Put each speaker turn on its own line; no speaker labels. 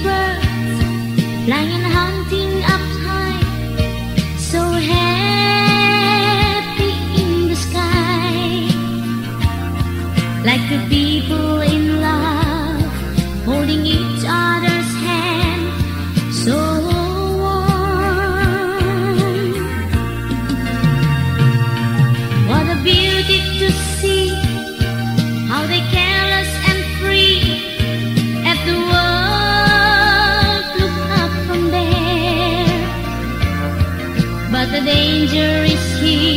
birds flying hunting up high, so happy in the sky, like the people in love holding each other's danger is here.